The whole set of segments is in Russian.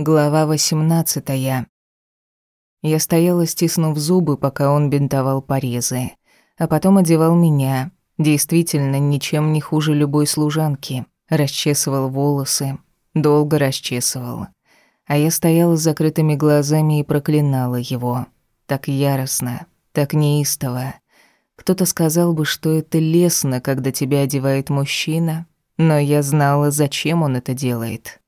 Глава 18. Я стояла, стиснув зубы, пока он бинтовал порезы, а потом одевал меня, действительно ничем не хуже любой служанки, расчесывал волосы, долго расчесывал. А я стояла с закрытыми глазами и проклинала его. Так яростно, так неистово. Кто-то сказал бы, что это лестно, когда тебя одевает мужчина, но я знала, зачем он это делает.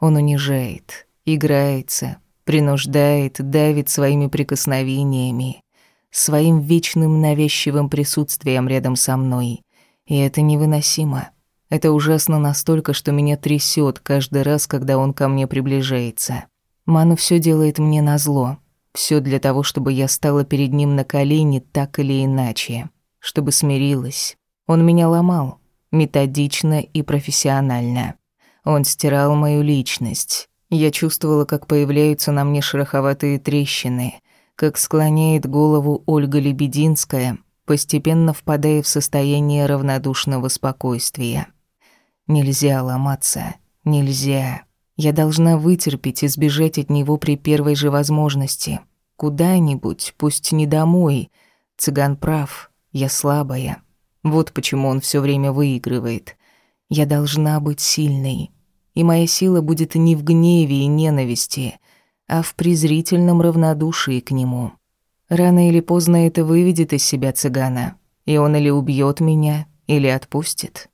Он унижает, играется, принуждает, давит своими прикосновениями, своим вечным навязчивым присутствием рядом со мной. И это невыносимо. Это ужасно настолько, что меня трясет каждый раз, когда он ко мне приближается. Ману все делает мне назло. Все для того, чтобы я стала перед ним на колени так или иначе. Чтобы смирилась. Он меня ломал. Методично и профессионально. Он стирал мою личность. Я чувствовала, как появляются на мне шероховатые трещины, как склоняет голову Ольга Лебединская, постепенно впадая в состояние равнодушного спокойствия. Нельзя ломаться, нельзя. Я должна вытерпеть и сбежать от него при первой же возможности. Куда-нибудь, пусть не домой. Цыган прав, я слабая. Вот почему он все время выигрывает. Я должна быть сильной. И моя сила будет не в гневе и ненависти, а в презрительном равнодушии к нему. Рано или поздно это выведет из себя цыгана, и он или убьет меня, или отпустит.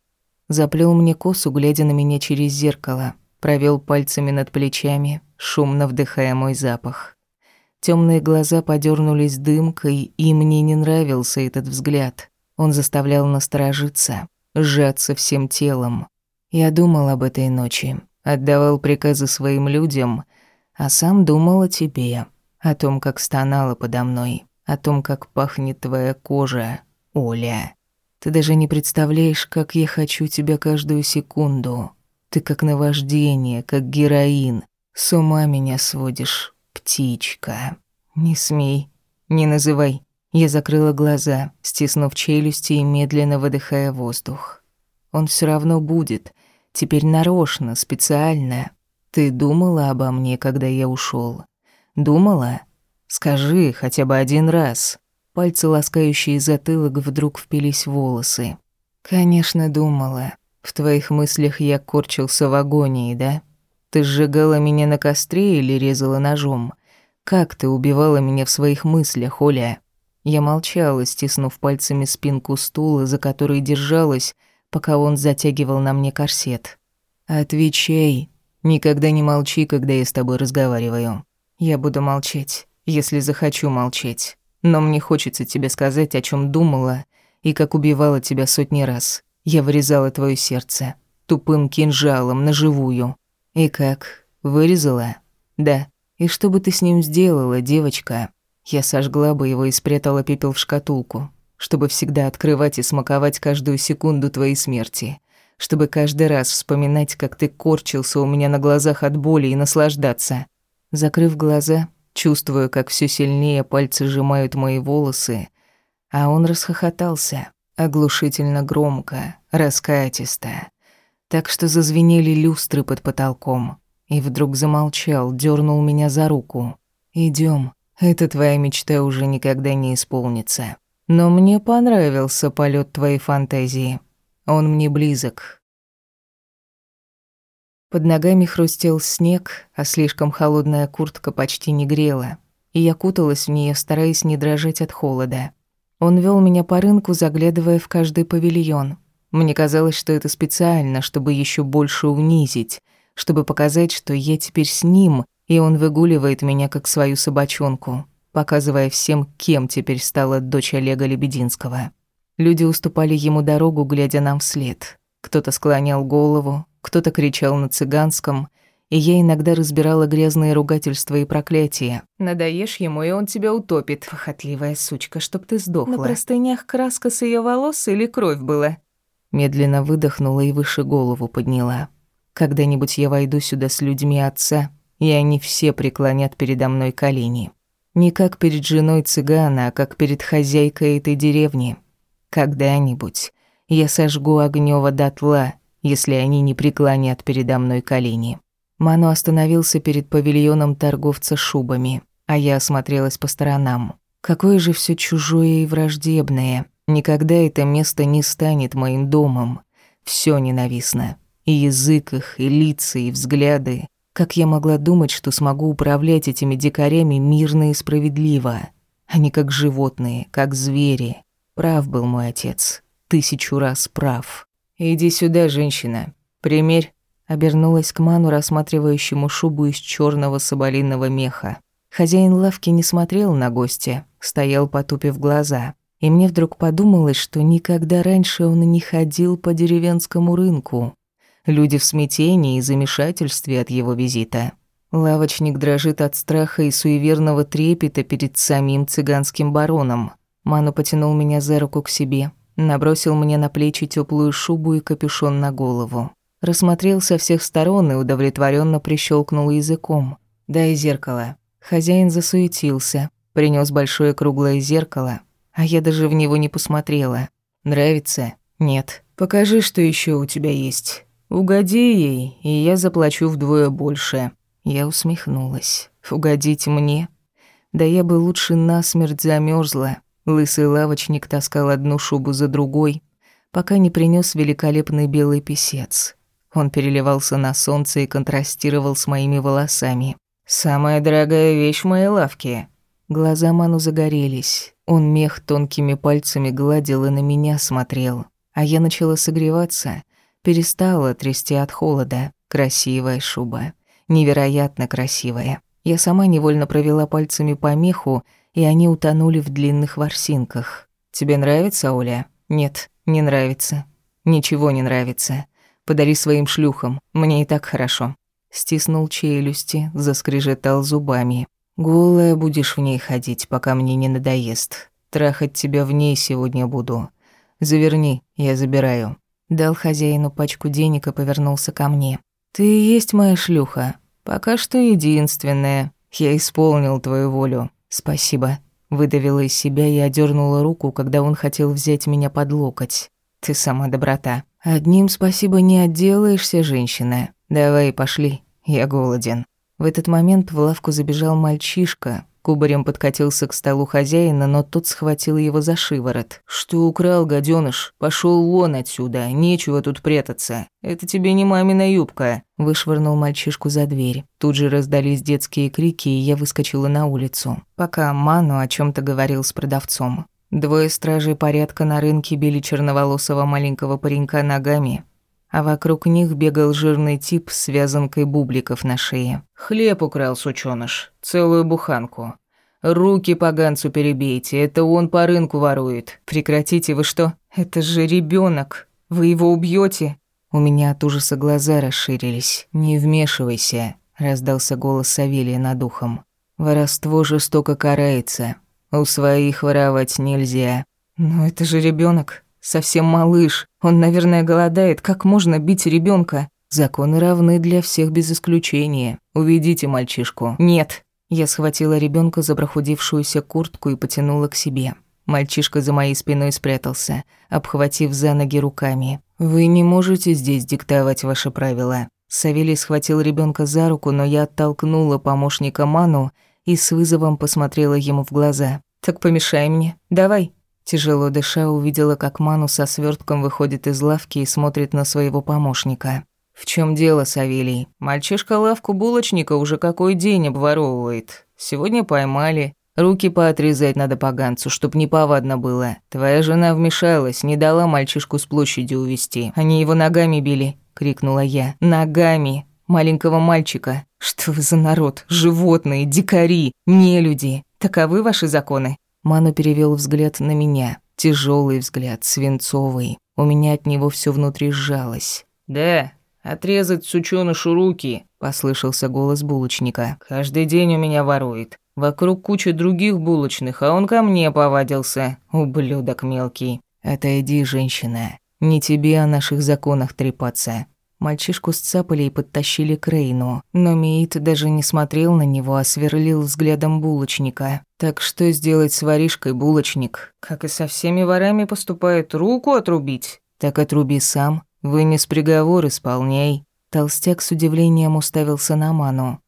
Заплел мне косу, глядя на меня через зеркало, провел пальцами над плечами, шумно вдыхая мой запах. Темные глаза подернулись дымкой, и мне не нравился этот взгляд. Он заставлял насторожиться сжаться всем телом. Я думал об этой ночи, отдавал приказы своим людям, а сам думал о тебе, о том, как стонала подо мной, о том, как пахнет твоя кожа, Оля. Ты даже не представляешь, как я хочу тебя каждую секунду. Ты как наваждение, как героин. С ума меня сводишь, птичка. Не смей, не называй. Я закрыла глаза, стиснув челюсти и медленно выдыхая воздух. Он все равно будет. Теперь нарочно, специально. Ты думала обо мне, когда я ушел? Думала? Скажи хотя бы один раз. Пальцы, ласкающие затылок, вдруг впились в волосы. Конечно, думала. В твоих мыслях я корчился в агонии, да? Ты сжигала меня на костре или резала ножом? Как ты убивала меня в своих мыслях, Оля? Я молчала, стиснув пальцами спинку стула, за который держалась, пока он затягивал на мне корсет. «Отвечай. Никогда не молчи, когда я с тобой разговариваю. Я буду молчать, если захочу молчать. Но мне хочется тебе сказать, о чем думала и как убивала тебя сотни раз. Я вырезала твое сердце. Тупым кинжалом, наживую. И как? Вырезала? Да. И что бы ты с ним сделала, девочка?» Я сожгла бы его и спрятала пепел в шкатулку, чтобы всегда открывать и смаковать каждую секунду твоей смерти, чтобы каждый раз вспоминать, как ты корчился у меня на глазах от боли и наслаждаться. Закрыв глаза, чувствую, как все сильнее пальцы сжимают мои волосы, а он расхохотался, оглушительно громко, раскатисто, так что зазвенели люстры под потолком, и вдруг замолчал, дернул меня за руку. Идем, эта твоя мечта уже никогда не исполнится. Но мне понравился полет твоей фантазии. Он мне близок. Под ногами хрустел снег, а слишком холодная куртка почти не грела, и я куталась в нее, стараясь не дрожать от холода. Он вел меня по рынку, заглядывая в каждый павильон. Мне казалось, что это специально, чтобы еще больше унизить, чтобы показать, что я теперь с ним, и он выгуливает меня как свою собачонку, показывая всем, кем теперь стала дочь Олега Лебединского. Люди уступали ему дорогу, глядя нам вслед. Кто-то склонял голову, кто-то кричал на цыганском, и я иногда разбирала грязные ругательства и проклятия. «Надоешь ему, и он тебя утопит, похотливая сучка, чтоб ты сдохла». На простынях краска с ее волос или кровь была? Медленно выдохнула и выше голову подняла. «Когда-нибудь я войду сюда с людьми отца, и они все преклонят передо мной колени. Не как перед женой цыгана, а как перед хозяйкой этой деревни. Когда-нибудь я сожгу Огнёва дотла, если они не преклонят передо мной колени. Ману остановился перед павильоном торговца шубами, а я осмотрелась по сторонам. Какое же все чужое и враждебное. Никогда это место не станет моим домом. Все ненавистно. И язык их, и лица, и взгляды. Как я могла думать, что смогу управлять этими дикарями мирно и справедливо? Они как животные, как звери. Прав был мой отец. Тысячу раз прав. «Иди сюда, женщина. Примерь». Обернулась к Ману, рассматривающему шубу из черного соболиного меха. Хозяин лавки не смотрел на гостя, стоял потупив глаза. И мне вдруг подумалось, что никогда раньше он не ходил по деревенскому рынку. Люди в смятении и замешательстве от его визита. Лавочник дрожит от страха и суеверного трепета перед самим цыганским бароном. Ману потянул меня за руку к себе, набросил мне на плечи теплую шубу и капюшон на голову. Рассмотрел со всех сторон и удовлетворенно прищелкнул языком. «Дай зеркало». Хозяин засуетился, принес большое круглое зеркало, а я даже в него не посмотрела. «Нравится?» «Нет». «Покажи, что еще у тебя есть. Угоди ей, и я заплачу вдвое больше». Я усмехнулась. «Угодить мне?» Да я бы лучше насмерть замерзла. Лысый лавочник таскал одну шубу за другой, пока не принес великолепный белый писец. Он переливался на солнце и контрастировал с моими волосами. «Самая дорогая вещь в моей лавке». Глаза Ману загорелись. Он мех тонкими пальцами гладил и на меня смотрел. А я начала согреваться, перестала трясти от холода. Красивая шуба. Невероятно красивая. Я сама невольно провела пальцами по меху, и они утонули в длинных ворсинках. «Тебе нравится, Оля?» «Нет, не нравится. Ничего не нравится. Подари своим шлюхам, мне и так хорошо». Стиснул челюсти, заскрежетал зубами. «Голая будешь в ней ходить, пока мне не надоест. Трахать тебя в ней сегодня буду. Заверни, я забираю». Дал хозяину пачку денег и повернулся ко мне. «Ты и есть моя шлюха. Пока что единственная. Я исполнил твою волю. «Спасибо», — выдавила из себя и одернула руку, когда он хотел взять меня под локоть. «Ты сама доброта. Одним спасибо не отделаешься, женщина. Давай, пошли, я голоден». В этот момент в лавку забежал мальчишка, Кубарем подкатился к столу хозяина, но тот схватил его за шиворот. «Что украл, гаденыш? Пошел вон отсюда, нечего тут прятаться. Это тебе не мамина юбка». Вышвырнул мальчишку за дверь. Тут же раздались детские крики, и я выскочила на улицу. Пока Ману о чем то говорил с продавцом. Двое стражей порядка на рынке били черноволосого маленького паренька ногами, а вокруг них бегал жирный тип с вязанкой бубликов на шее. «Хлеб украл, сучёныш, целую буханку. Руки поганцу перебейте, это он по рынку ворует. Прекратите вы что? Это же ребенок. Вы его убьете? У меня от ужаса глаза расширились. «Не вмешивайся», — раздался голос Савелия над ухом. «Воровство жестоко карается. У своих воровать нельзя». «Но это же ребенок. Совсем малыш. Он, наверное, голодает. Как можно бить ребенка? Законы равны для всех без исключения. Уведите мальчишку. Нет. Я схватила ребенка за прохудившуюся куртку и потянула к себе. Мальчишка за моей спиной спрятался, обхватив за ноги руками. «Вы не можете здесь диктовать ваши правила». Савелий схватил ребенка за руку, но я оттолкнула помощника Ману и с вызовом посмотрела ему в глаза. «Так помешай мне. Давай». Тяжело дыша, увидела, как Ману со свертком выходит из лавки и смотрит на своего помощника. «В чем дело, Савелий? Мальчишка лавку булочника уже какой день обворовывает. Сегодня поймали. Руки поотрезать надо поганцу, чтоб не повадно было. Твоя жена вмешалась, не дала мальчишку с площади увести. Они его ногами били», — крикнула я. «Ногами! Маленького мальчика! Что вы за народ? Животные, дикари, нелюди! Таковы ваши законы?» Ману перевел взгляд на меня. Тяжелый взгляд, свинцовый. У меня от него все внутри сжалось. «Да, отрезать сучёнышу руки», — послышался голос булочника. «Каждый день у меня ворует. Вокруг куча других булочных, а он ко мне повадился. Ублюдок мелкий. Отойди, женщина. Не тебе о наших законах трепаться. Мальчишку сцапали и подтащили к Рейну, но Миит даже не смотрел на него, а сверлил взглядом булочника. Так что сделать с воришкой булочник? Как и со всеми ворами поступает, руку отрубить? Так отруби сам, вынес приговор, исполняй. Толстяк с удивлением уставился на Ману.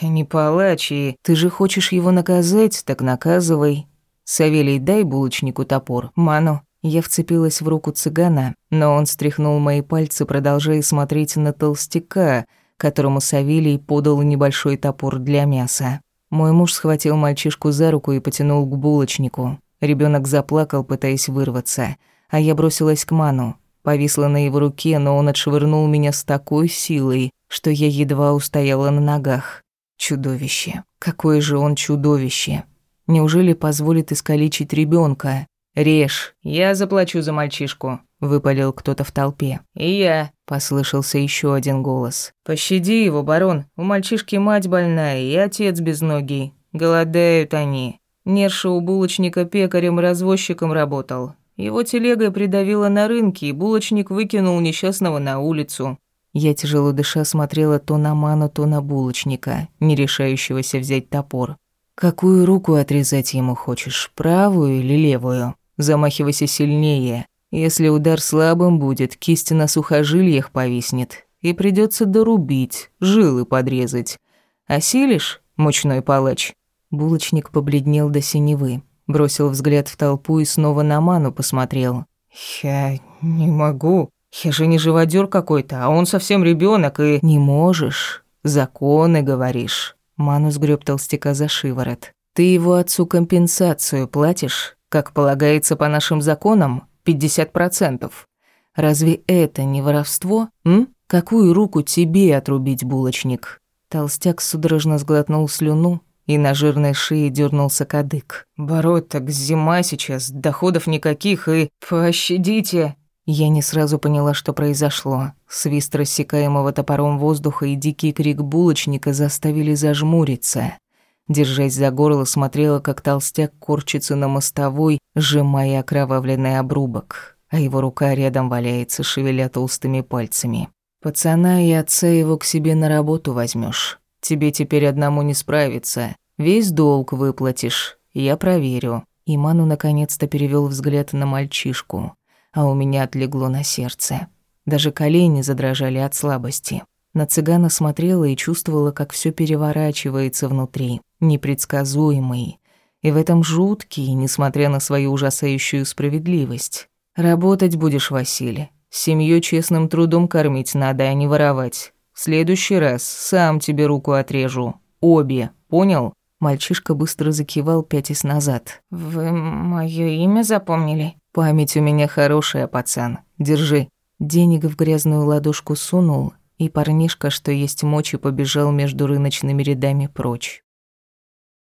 «Я не палач, и ты же хочешь его наказать, так наказывай. Савелий, дай булочнику топор. Ману». Я вцепилась в руку цыгана, но он стряхнул мои пальцы, продолжая смотреть на толстяка, которому Савелий подал небольшой топор для мяса. Мой муж схватил мальчишку за руку и потянул к булочнику. Ребенок заплакал, пытаясь вырваться, а я бросилась к Ману. Повисла на его руке, но он отшвырнул меня с такой силой, что я едва устояла на ногах. Чудовище. Какое же он чудовище. Неужели позволит искалечить ребенка? «Режь, я заплачу за мальчишку», — выпалил кто-то в толпе. «И я», — послышался еще один голос. «Пощади его, барон. У мальчишки мать больная и отец безногий. Голодают они. Нерша у булочника пекарем-развозчиком работал. Его телегой придавило на рынке, и булочник выкинул несчастного на улицу. Я тяжело дыша смотрела то на ману, то на булочника, не решающегося взять топор. «Какую руку отрезать ему хочешь, правую или левую?» Замахивайся сильнее. Если удар слабым будет, кисть на сухожильях повиснет, и придется дорубить, жилы подрезать. Осилишь, мучной палач?» Булочник побледнел до синевы, бросил взгляд в толпу и снова на ману посмотрел. «Я не могу. Я же не живодёр какой-то, а он совсем ребенок и...» «Не можешь. Законы, говоришь». Ману сгреб толстяка за шиворот. «Ты его отцу компенсацию платишь?» Как полагается по нашим законам, 50%. Разве это не воровство? М? Какую руку тебе отрубить, булочник? Толстяк судорожно сглотнул слюну, и на жирной шее дернулся кадык. «Бороть так зима сейчас, доходов никаких, и... Пощадите!» Я не сразу поняла, что произошло. Свист рассекаемого топором воздуха и дикий крик булочника заставили зажмуриться. Держась за горло, смотрела, как толстяк корчится на мостовой, сжимая окровавленный обрубок, а его рука рядом валяется, шевеля толстыми пальцами. «Пацана и отца его к себе на работу возьмешь. Тебе теперь одному не справиться. Весь долг выплатишь. Я проверю». Иману наконец-то перевел взгляд на мальчишку, а у меня отлегло на сердце. Даже колени задрожали от слабости. На цыгана смотрела и чувствовала, как все переворачивается внутри непредсказуемый, и в этом жуткий, несмотря на свою ужасающую справедливость. Работать будешь, Василий. Семью честным трудом кормить надо, а не воровать. В следующий раз сам тебе руку отрежу. Обе, понял? Мальчишка быстро закивал, пятясь назад. «Вы моё имя запомнили?» «Память у меня хорошая, пацан. Держи». Денег в грязную ладошку сунул, и парнишка, что есть мочи, побежал между рыночными рядами прочь.